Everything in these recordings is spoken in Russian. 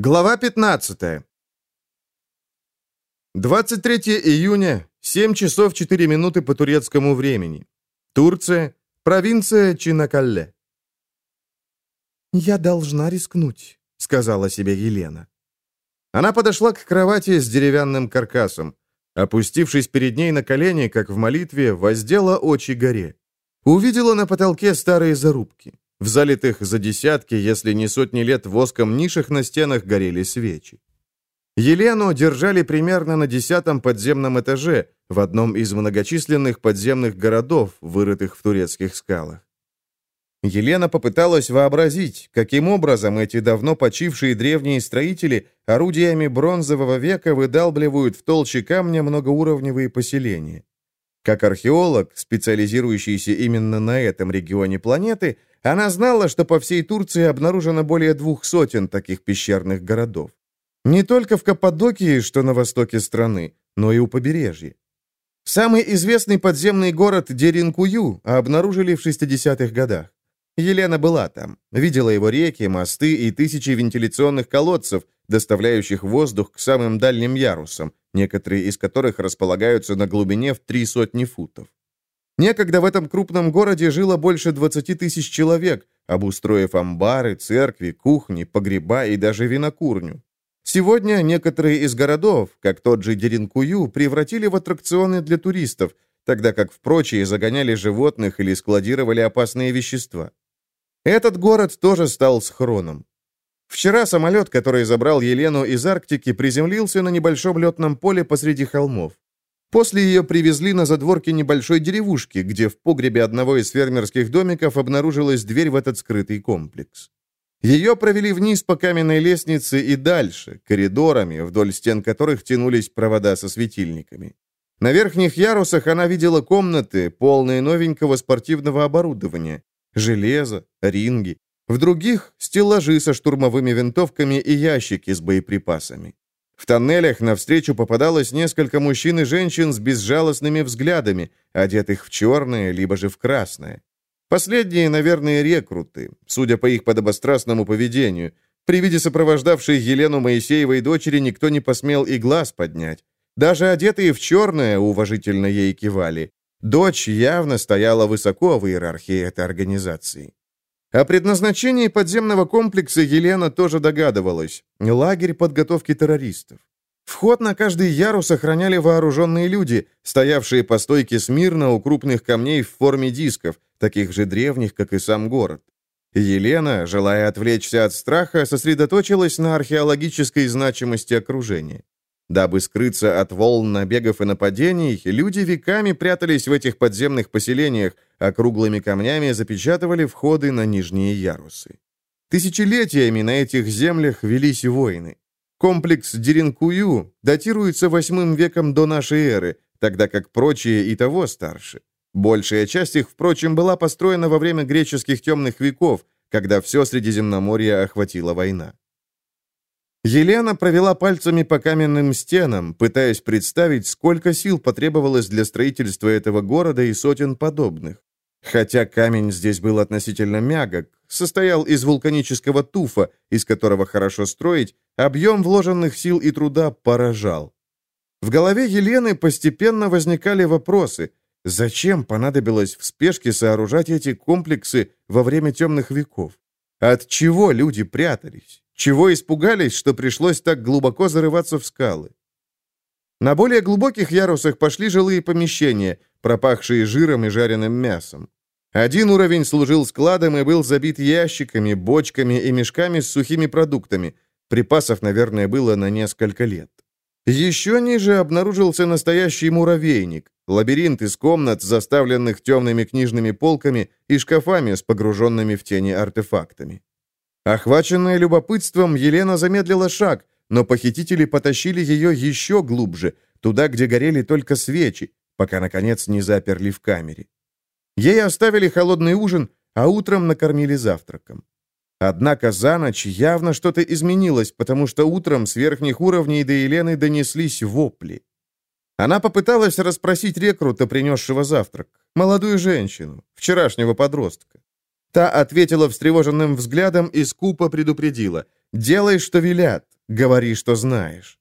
Глава 15. 23 июня, 7 часов 4 минуты по турецкому времени. Турция, провинция Чинакалле. «Я должна рискнуть», — сказала себе Елена. Она подошла к кровати с деревянным каркасом. Опустившись перед ней на колени, как в молитве, воздела очи горе. Увидела на потолке старые зарубки. В залитых за десятки, если не сотни лет воском нишах на стенах горели свечи. Елену держали примерно на десятом подземном этаже, в одном из многочисленных подземных городов, вырытых в турецких скалах. Елена попыталась вообразить, каким образом эти давно почившие древние строители орудиями бронзового века выдалбливают в толще камня многоуровневые поселения. Как археолог, специализирующийся именно на этом регионе планеты, она знала, что по всей Турции обнаружено более двух сотен таких пещерных городов. Не только в Каппадокии, что на востоке страны, но и у побережья. Самый известный подземный город Деринкую обнаружили в 60-х годах. Елена была там, видела его реки, мосты и тысячи вентиляционных колодцев, доставляющих воздух к самым дальним ярусам, некоторые из которых располагаются на глубине в три сотни футов. Некогда в этом крупном городе жило больше 20 тысяч человек, обустроив амбары, церкви, кухни, погреба и даже винокурню. Сегодня некоторые из городов, как тот же Деринкую, превратили в аттракционы для туристов, тогда как в прочие загоняли животных или складировали опасные вещества. Этот город тоже стал схроном. Вчера самолет, который забрал Елену из Арктики, приземлился на небольшом летном поле посреди холмов. После ее привезли на задворке небольшой деревушки, где в погребе одного из фермерских домиков обнаружилась дверь в этот скрытый комплекс. Ее провели вниз по каменной лестнице и дальше, коридорами, вдоль стен которых тянулись провода со светильниками. На верхних ярусах она видела комнаты, полные новенького спортивного оборудования, железа, ринги. В других — стеллажи со штурмовыми винтовками и ящики с боеприпасами. В тоннелях навстречу попадалось несколько мужчин и женщин с безжалостными взглядами, одетых в черное, либо же в красное. Последние, наверное, рекруты, судя по их подобострастному поведению. При виде сопровождавшей Елену Моисеевой дочери никто не посмел и глаз поднять. Даже одетые в черное уважительно ей кивали. Дочь явно стояла высоко в иерархии этой организации. О предназначении подземного комплекса Елена тоже догадывалась. Лагерь подготовки террористов. Вход на каждый ярус охраняли вооруженные люди, стоявшие по стойке смирно у крупных камней в форме дисков, таких же древних, как и сам город. Елена, желая отвлечься от страха, сосредоточилась на археологической значимости окружения. Дабы скрыться от волн набегов и нападений, люди веками прятались в этих подземных поселениях, а круглыми камнями запечатывали входы на нижние ярусы. Тысячелетиями на этих землях велись войны. Комплекс Деринкую датируется восьмым веком до нашей эры, тогда как прочие и того старше. Большая часть их, впрочем, была построена во время греческих темных веков, когда все Средиземноморье охватила война. Елена провела пальцами по каменным стенам, пытаясь представить, сколько сил потребовалось для строительства этого города и сотен подобных. Хотя камень здесь был относительно мягок, состоял из вулканического туфа, из которого хорошо строить, объем вложенных сил и труда поражал. В голове Елены постепенно возникали вопросы. Зачем понадобилось в спешке сооружать эти комплексы во время темных веков? От чего люди прятались? Чего испугались, что пришлось так глубоко зарываться в скалы? На более глубоких ярусах пошли жилые помещения, пропахшие жиром и жареным мясом. Один уровень служил складом и был забит ящиками, бочками и мешками с сухими продуктами. Припасов, наверное, было на несколько лет. Еще ниже обнаружился настоящий муравейник, лабиринт из комнат, заставленных темными книжными полками и шкафами с погруженными в тени артефактами. Охваченная любопытством, Елена замедлила шаг, но похитители потащили ее еще глубже, туда, где горели только свечи, пока, наконец, не заперли в камере. Ей оставили холодный ужин, а утром накормили завтраком. Однако за ночь явно что-то изменилось, потому что утром с верхних уровней до Елены донеслись вопли. Она попыталась расспросить рекрута, принесшего завтрак, молодую женщину, вчерашнего подростка. Та ответила встревоженным взглядом и скупо предупредила. «Делай, что велят, говори, что знаешь».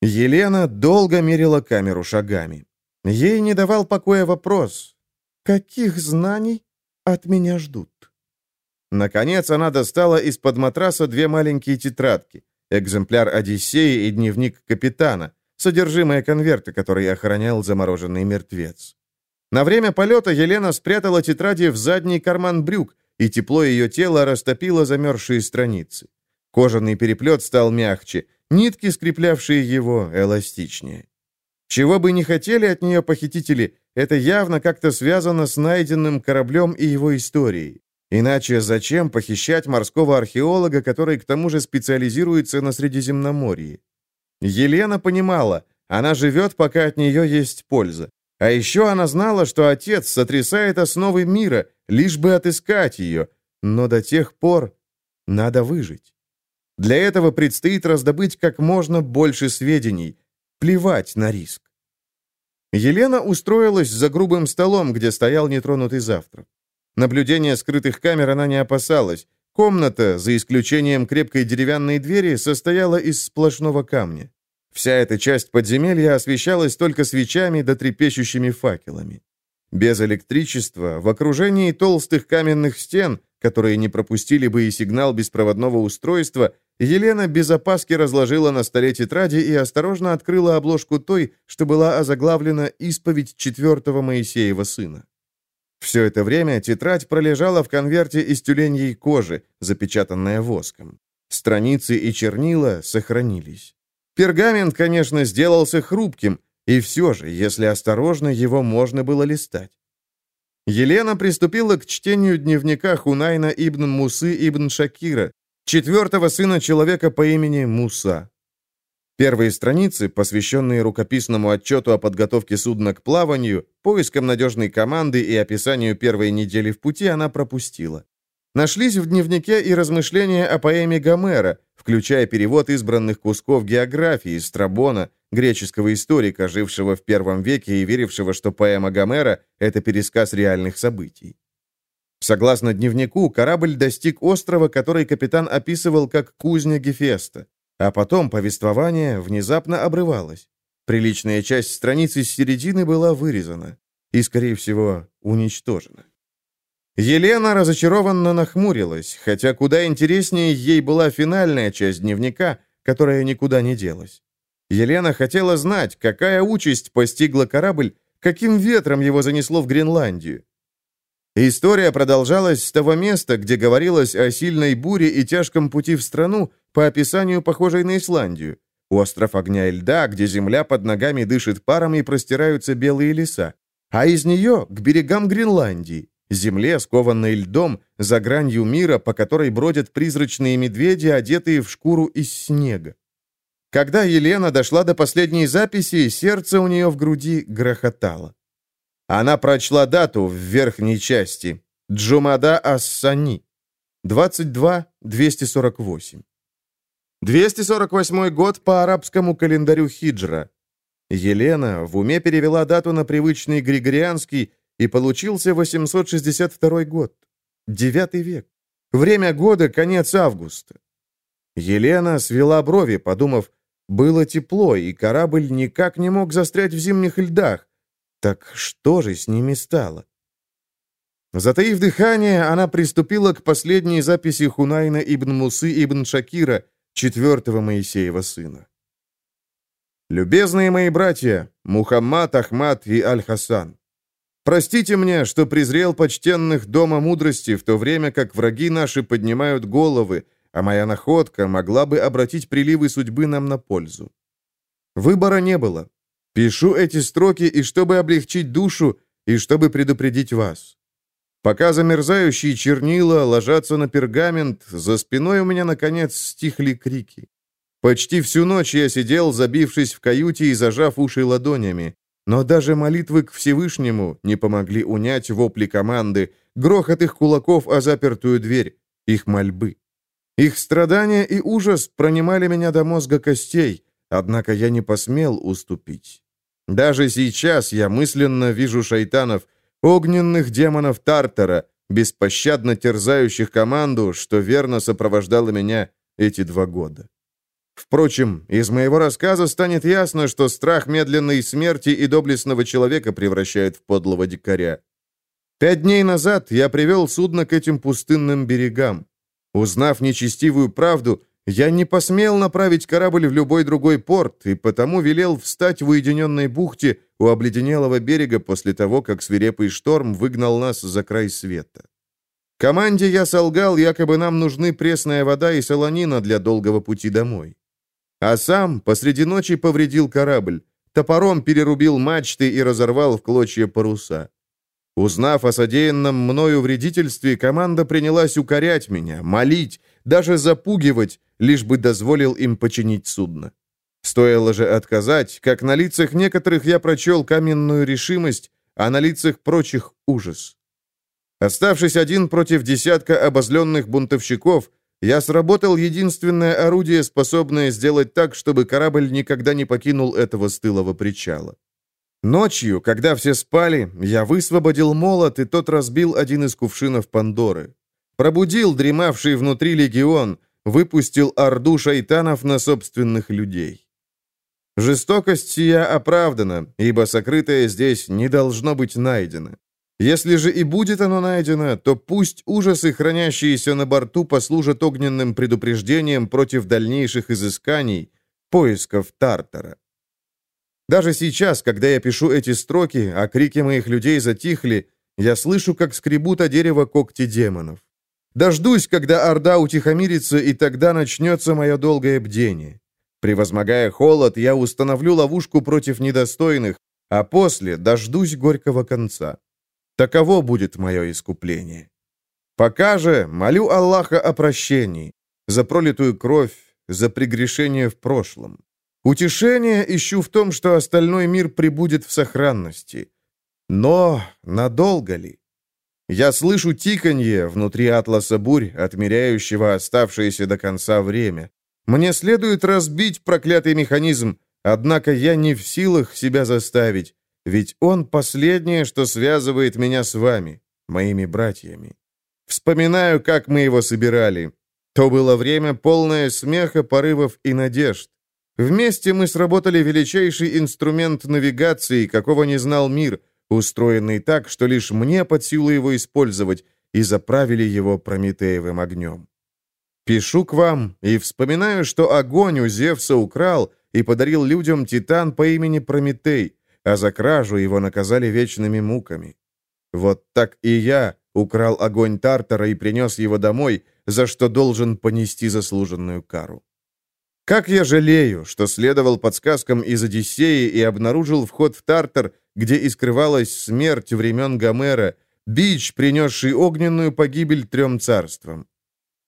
Елена долго мерила камеру шагами. Ей не давал покоя вопрос. «Каких знаний от меня ждут?» Наконец она достала из-под матраса две маленькие тетрадки, экземпляр «Одиссеи» и дневник капитана, содержимое конверта, который охранял замороженный мертвец. На время полета Елена спрятала тетради в задний карман брюк, и тепло ее тела растопило замерзшие страницы. Кожаный переплет стал мягче, нитки, скреплявшие его, эластичнее. Чего бы ни хотели от нее похитители, это явно как-то связано с найденным кораблем и его историей. Иначе зачем похищать морского археолога, который к тому же специализируется на Средиземноморье? Елена понимала, она живет, пока от нее есть польза. А еще она знала, что отец сотрясает основы мира, лишь бы отыскать ее, но до тех пор надо выжить. Для этого предстоит раздобыть как можно больше сведений, плевать на риск. Елена устроилась за грубым столом, где стоял нетронутый завтрак. Наблюдения скрытых камер она не опасалась. Комната, за исключением крепкой деревянной двери, состояла из сплошного камня. Вся эта часть подземелья освещалась только свечами да трепещущими факелами. Без электричества, в окружении толстых каменных стен, которые не пропустили бы и сигнал беспроводного устройства, Елена без опаски разложила на столе тетради и осторожно открыла обложку той, что была озаглавлена «Исповедь четвертого Моисеева сына». Все это время тетрадь пролежала в конверте из тюленьей кожи, запечатанная воском. Страницы и чернила сохранились. Пергамент, конечно, сделался хрупким, и все же, если осторожно, его можно было листать. Елена приступила к чтению дневника Хунайна ибн Мусы ибн Шакира, четвертого сына человека по имени Муса. Первые страницы, посвященные рукописному отчету о подготовке судна к плаванию, поискам надежной команды и описанию первой недели в пути, она пропустила. Нашлись в дневнике и размышления о поэме Гомера, включая перевод избранных кусков географии Страбона, греческого историка, жившего в первом веке и верившего, что поэма Гомера — это пересказ реальных событий. Согласно дневнику, корабль достиг острова, который капитан описывал как кузня Гефеста. А потом повествование внезапно обрывалось. Приличная часть страницы с середины была вырезана и, скорее всего, уничтожена. Елена разочарованно нахмурилась, хотя куда интереснее ей была финальная часть дневника, которая никуда не делась. Елена хотела знать, какая участь постигла корабль, каким ветром его занесло в Гренландию. История продолжалась с того места, где говорилось о сильной буре и тяжком пути в страну, по описанию похожей на Исландию. Остров огня и льда, где земля под ногами дышит паром и простираются белые леса. А из нее к берегам Гренландии, земле, скованной льдом, за гранью мира, по которой бродят призрачные медведи, одетые в шкуру из снега. Когда Елена дошла до последней записи, сердце у нее в груди грохотало. Она прочла дату в верхней части. Джумада Ассани. 22-248. 248 год по арабскому календарю хиджра. Елена в уме перевела дату на привычный григорианский, и получился 862 год. Девятый век. Время года — конец августа. Елена свела брови, подумав, было тепло, и корабль никак не мог застрять в зимних льдах. Так что же с ними стало? Затаив дыхание, она приступила к последней записи Хунайна ибн Мусы ибн Шакира, четвертого Моисеева сына. «Любезные мои братья, Мухаммад, Ахмад и Аль-Хасан, простите мне, что презрел почтенных Дома Мудрости, в то время как враги наши поднимают головы, а моя находка могла бы обратить приливы судьбы нам на пользу. Выбора не было, Пишу эти строки и чтобы облегчить душу, и чтобы предупредить вас. Пока замерзающие чернила ложатся на пергамент, за спиной у меня, наконец, стихли крики. Почти всю ночь я сидел, забившись в каюте и зажав уши ладонями. Но даже молитвы к Всевышнему не помогли унять вопли команды, грохот их кулаков о запертую дверь, их мольбы. Их страдания и ужас пронимали меня до мозга костей, однако я не посмел уступить. Даже сейчас я мысленно вижу шайтанов, огненных демонов Тартара, беспощадно терзающих команду, что верно сопровождало меня эти два года. Впрочем, из моего рассказа станет ясно, что страх медленной смерти и доблестного человека превращает в подлого дикаря. Пять дней назад я привел судно к этим пустынным берегам. Узнав нечестивую правду, я не посмел направить корабль в любой другой порт, и потому велел встать в уединенной бухте у обледенелого берега после того, как свирепый шторм выгнал нас за край света. Команде я солгал, якобы нам нужны пресная вода и солонина для долгого пути домой. А сам посреди ночи повредил корабль, топором перерубил мачты и разорвал в клочья паруса. Узнав о содеянном мною вредительстве, команда принялась укорять меня, молить, даже запугивать, лишь бы дозволил им починить судно. Стоило же отказать, как на лицах некоторых я прочел каменную решимость, а на лицах прочих — ужас. Оставшись один против десятка обозленных бунтовщиков, я сработал единственное орудие, способное сделать так, чтобы корабль никогда не покинул этого стылого причала. Ночью, когда все спали, я высвободил молот, и тот разбил один из кувшинов Пандоры. Пробудил дремавший внутри легион, выпустил орду шайтанов на собственных людей. Жестокость сия оправдана, ибо сокрытое здесь не должно быть найдено. Если же и будет оно найдено, то пусть ужасы, хранящиеся на борту, послужат огненным предупреждением против дальнейших изысканий, поисков Тартара. Даже сейчас, когда я пишу эти строки, а крики моих людей затихли, я слышу, как скребут о дерево когти демонов. Дождусь, когда Орда утихомирится, и тогда начнется мое долгое бдение. Превозмогая холод, я установлю ловушку против недостойных, а после дождусь горького конца. Таково будет мое искупление. Пока же молю Аллаха о прощении, за пролитую кровь, за прегрешение в прошлом. Утешение ищу в том, что остальной мир прибудет в сохранности. Но надолго ли? Я слышу тиканье внутри атласа бурь, отмеряющего оставшееся до конца время. Мне следует разбить проклятый механизм, однако я не в силах себя заставить, ведь он последнее, что связывает меня с вами, моими братьями. Вспоминаю, как мы его собирали. То было время полное смеха, порывов и надежд. Вместе мы сработали величайший инструмент навигации, какого не знал мир, устроенный так, что лишь мне под силу его использовать, и заправили его Прометеевым огнем. Пишу к вам и вспоминаю, что огонь у Зевса украл и подарил людям титан по имени Прометей, а за кражу его наказали вечными муками. Вот так и я украл огонь Тартара и принес его домой, за что должен понести заслуженную кару. Как я жалею, что следовал подсказкам из Одиссеи и обнаружил вход в Тартар, где и скрывалась смерть времен Гомера, бич, принесший огненную погибель трем царствам.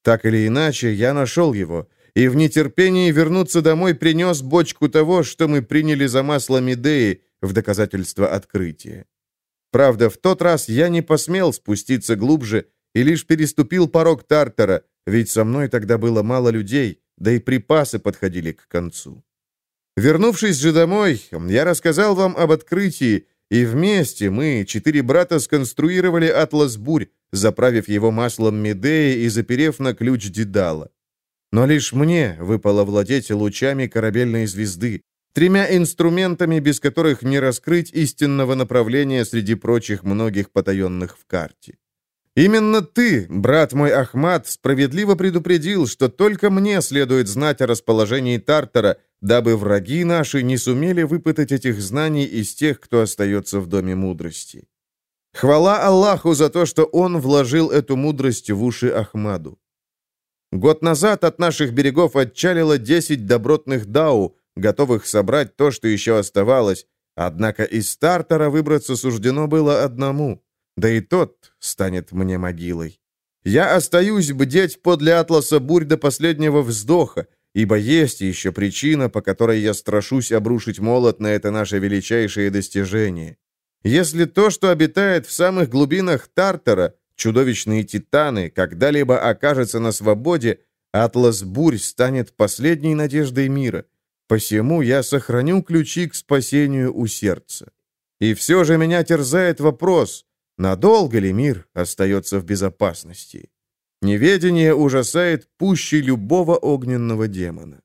Так или иначе, я нашел его, и в нетерпении вернуться домой принес бочку того, что мы приняли за масло Медеи в доказательство открытия. Правда, в тот раз я не посмел спуститься глубже и лишь переступил порог Тартара, ведь со мной тогда было мало людей, да и припасы подходили к концу. Вернувшись же домой, я рассказал вам об открытии, и вместе мы, четыре брата, сконструировали «Атлас Бурь», заправив его маслом Медеи и заперев на ключ Дедала. Но лишь мне выпало владеть лучами корабельной звезды, тремя инструментами, без которых не раскрыть истинного направления среди прочих многих потаенных в карте. Именно ты, брат мой Ахмат, справедливо предупредил, что только мне следует знать о расположении Тартара, дабы враги наши не сумели выпытать этих знаний из тех, кто остается в Доме Мудрости. Хвала Аллаху за то, что Он вложил эту мудрость в уши Ахмаду. Год назад от наших берегов отчалило десять добротных дау, готовых собрать то, что еще оставалось, однако из Тартара выбраться суждено было одному — да и тот станет мне могилой. Я остаюсь бдеть подле атласа бурь до последнего вздоха, ибо есть еще причина, по которой я страшусь обрушить молот на это наше величайшее достижение. Если то, что обитает в самых глубинах Тартара, чудовищные титаны, когда-либо окажется на свободе, Атлас Бурь станет последней надеждой мира. Посему я сохраню ключи к спасению у сердца. И все же меня терзает вопрос, надолго ли мир остается в безопасности? Неведение ужасает пуще любого огненного демона.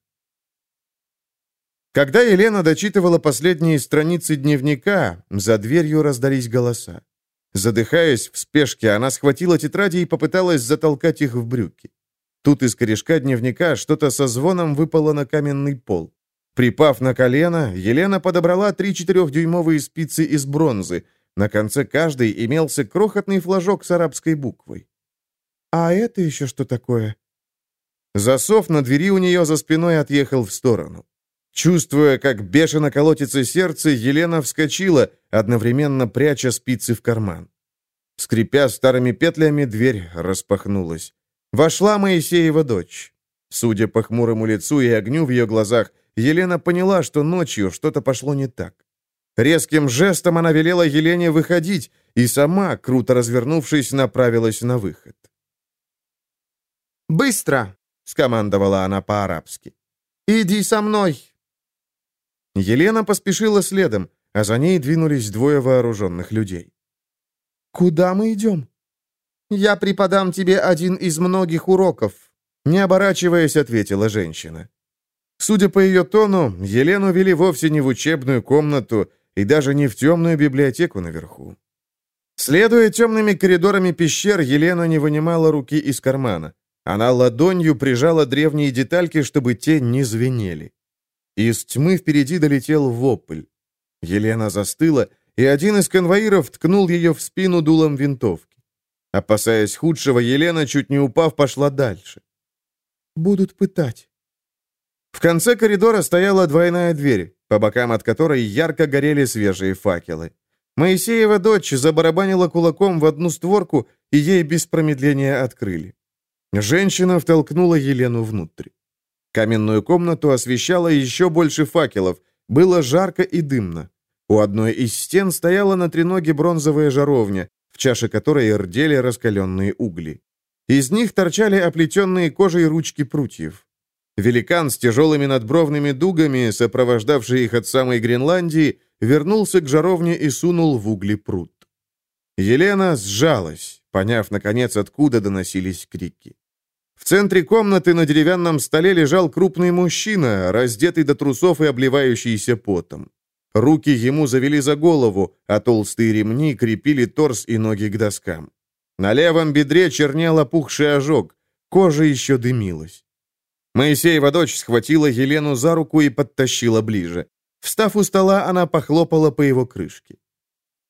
Когда Елена дочитывала последние страницы дневника, за дверью раздались голоса. Задыхаясь в спешке, она схватила тетради и попыталась затолкать их в брюки. Тут из корешка дневника что-то со звоном выпало на каменный пол. Припав на колено, Елена подобрала три четырехдюймовые спицы из бронзы. На конце каждой имелся крохотный флажок с арабской буквой. «А это еще что такое?» Засов на двери у нее за спиной отъехал в сторону. Чувствуя, как бешено колотится сердце, Елена вскочила, одновременно пряча спицы в карман. Скрипя старыми петлями, дверь распахнулась. Вошла Моисеева дочь. Судя по хмурому лицу и огню в ее глазах, Елена поняла, что ночью что-то пошло не так. Резким жестом она велела Елене выходить, и сама, круто развернувшись, направилась на выход. «Быстро!» — скомандовала она по-арабски. «Иди со мной!» Елена поспешила следом, а за ней двинулись двое вооруженных людей. «Куда мы идем?» «Я преподам тебе один из многих уроков», — не оборачиваясь, ответила женщина. Судя по ее тону, Елену вели вовсе не в учебную комнату и даже не в темную библиотеку наверху. Следуя темными коридорами пещер, Елена не вынимала руки из кармана. Она ладонью прижала древние детальки, чтобы те не звенели. Из тьмы впереди долетел вопль. Елена застыла, и один из конвоиров ткнул ее в спину дулом винтовки. Опасаясь худшего, Елена, чуть не упав, пошла дальше. «Будут пытать». В конце коридора стояла двойная дверь, по бокам от которой ярко горели свежие факелы. Моисеева дочь забарабанила кулаком в одну створку, и ей без промедления открыли. Женщина втолкнула Елену внутрь. Каменную комнату освещало еще больше факелов. Было жарко и дымно. У одной из стен стояла на треноге бронзовая жаровня, в чаше которой рдели раскаленные угли. Из них торчали оплетенные кожей ручки прутьев. Великан с тяжелыми надбровными дугами, сопровождавший их от самой Гренландии, вернулся к жаровне и сунул в угли прут. Елена сжалась, поняв, наконец, откуда доносились крики. В центре комнаты на деревянном столе лежал крупный мужчина, раздетый до трусов и обливающийся потом. Руки ему завели за голову, а толстые ремни крепили торс и ноги к доскам. На левом бедре чернел опухший ожог, кожа еще дымилась. Моисеева дочь схватила Елену за руку и подтащила ближе. Встав у стола, она похлопала по его крышке.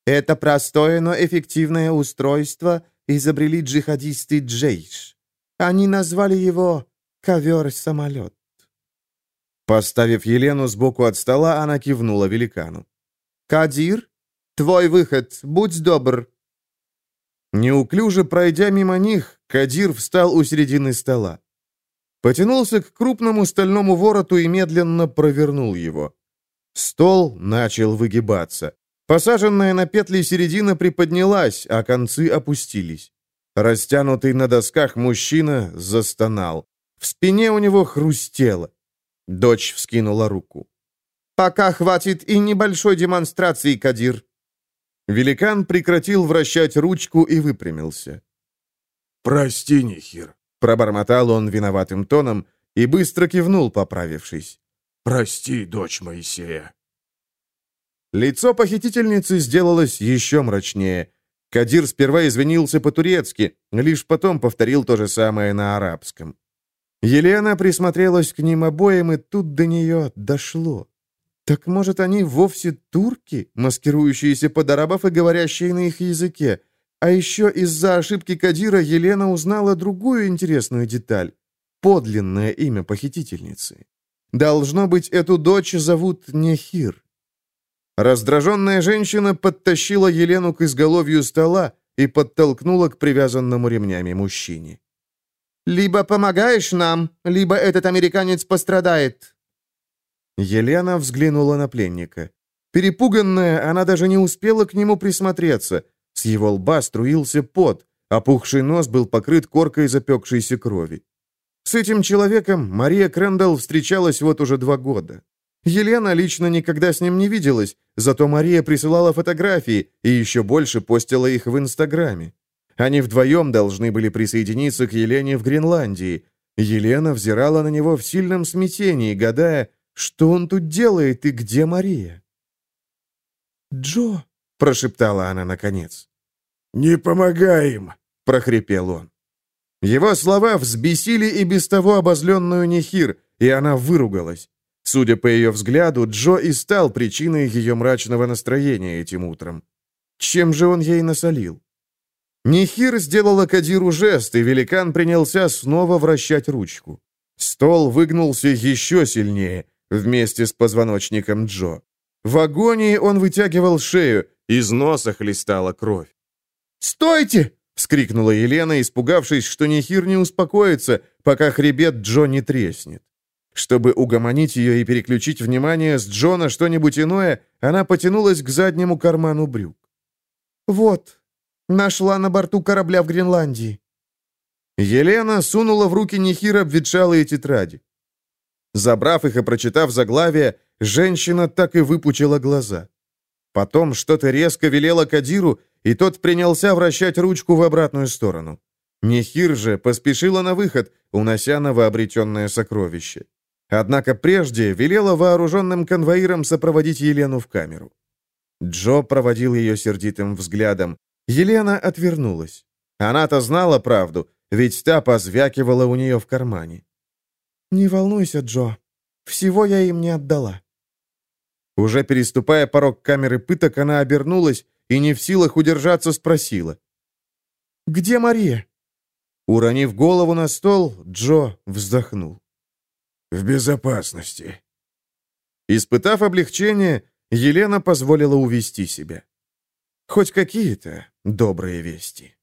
«Это простое, но эффективное устройство изобрели джихадисты Джейш. Они назвали его «ковер-самолет». Поставив Елену сбоку от стола, она кивнула великану. «Кадир, твой выход, будь добр». Неуклюже пройдя мимо них, Кадир встал у середины стола. Потянулся к крупному стальному вороту и медленно провернул его. Стол начал выгибаться. Посаженная на петли середина приподнялась, а концы опустились. Растянутый на досках мужчина застонал. В спине у него хрустело. Дочь вскинула руку. «Пока хватит и небольшой демонстрации, Кадир». Великан прекратил вращать ручку и выпрямился. «Прости, Нихир», — пробормотал он виноватым тоном и быстро кивнул, поправившись. «Прости, дочь Моисея». Лицо похитительницы сделалось еще мрачнее — Кадир сперва извинился по-турецки, лишь потом повторил то же самое на арабском. Елена присмотрелась к ним обоим, и тут до нее дошло. Так может, они вовсе турки, маскирующиеся под арабов и говорящие на их языке? А еще из-за ошибки Кадира Елена узнала другую интересную деталь. Подлинное имя похитительницы. Должно быть, эту дочь зовут Нехир. Раздраженная женщина подтащила Елену к изголовью стола и подтолкнула к привязанному ремнями мужчине. «Либо помогаешь нам, либо этот американец пострадает». Елена взглянула на пленника. Перепуганная, она даже не успела к нему присмотреться. С его лба струился пот, опухший нос был покрыт коркой запекшейся крови. С этим человеком Мария Крэндалл встречалась вот уже два года. Елена лично никогда с ним не виделась, зато Мария присылала фотографии и еще больше постила их в Инстаграме. Они вдвоем должны были присоединиться к Елене в Гренландии. Елена взирала на него в сильном смятении, гадая, что он тут делает и где Мария. «Джо», — прошептала она наконец. «Не помогай им», — прохрипел он. Его слова взбесили и без того обозленную Нехир, и она выругалась. Судя по ее взгляду, Джо и стал причиной ее мрачного настроения этим утром. Чем же он ей насолил? Нехир сделала Кадиру жест, и великан принялся снова вращать ручку. Стол выгнулся еще сильнее, вместе с позвоночником Джо. В агонии он вытягивал шею, из носа хлестала кровь. «Стойте!» — вскрикнула Елена, испугавшись, что Нехир не успокоится, пока хребет Джо не треснет. Чтобы угомонить ее и переключить внимание с Джона что-нибудь иное, она потянулась к заднему карману брюк. «Вот, нашла на борту корабля в Гренландии». Елена сунула в руки Нехира обветшалые тетради. Забрав их и прочитав заглавие, женщина так и выпучила глаза. Потом что-то резко велело Кадиру, и тот принялся вращать ручку в обратную сторону. Нехир же поспешила на выход, унося новообретенное сокровище. Однако прежде велела вооруженным конвоирам сопроводить Елену в камеру. Джо проводил ее сердитым взглядом. Елена отвернулась. Она-то знала правду, ведь та позвякивала у нее в кармане. «Не волнуйся, Джо. Всего я им не отдала». Уже переступая порог камеры пыток, она обернулась и, не в силах удержаться, спросила. «Где Мария?» Уронив голову на стол, Джо вздохнул. В безопасности. Испытав облегчение, Елена позволила увести себя. Хоть какие-то добрые вести.